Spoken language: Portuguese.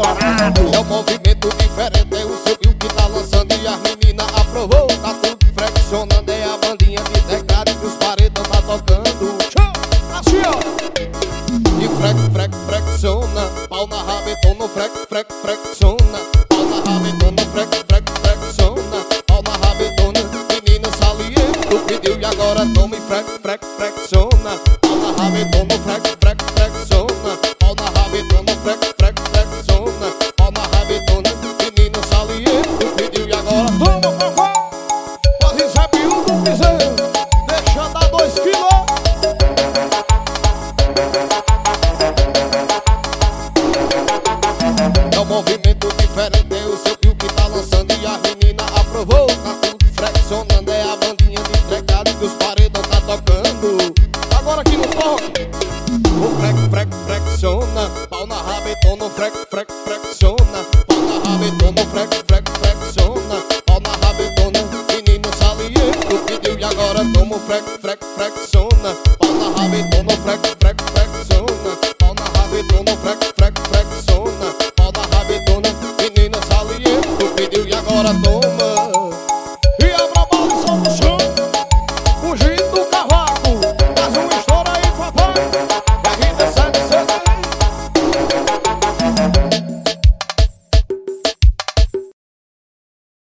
estourado. É um movimento diferente, é o seu que tá lançando e a menina aprovou. Tá tudo flexionando, é a bandinha de teclado que os paredão tá tocando. Assim, e frec, frec, flexiona. Pau na rabetona, frec, frec, flexiona. Pau na rabetona, frec, frec, flexiona. Pau na rabetona, menina saliento. Pediu e agora toma e frec, frec, flexiona. Pau na rabetona, frec, frec. meu cavalo Pode ser miúdo, piseiro Deixa dar dois quilos É um movimento diferente É o seu pio que tá lançando E a menina aprovou Tá tudo É a bandinha de trecado Que os paredões tá tocando Agora aqui no toque O prec, prec, frecciona, Pau na rabetona, frec, frec, frecciona, Pau na rabetona, frec tomo frec, frec, flexiona. Pau na raba e frec, frec, flexiona. Pau na raba e frec, frec, flexiona. Pau na rabetona, menina saliente. pediu e agora toma.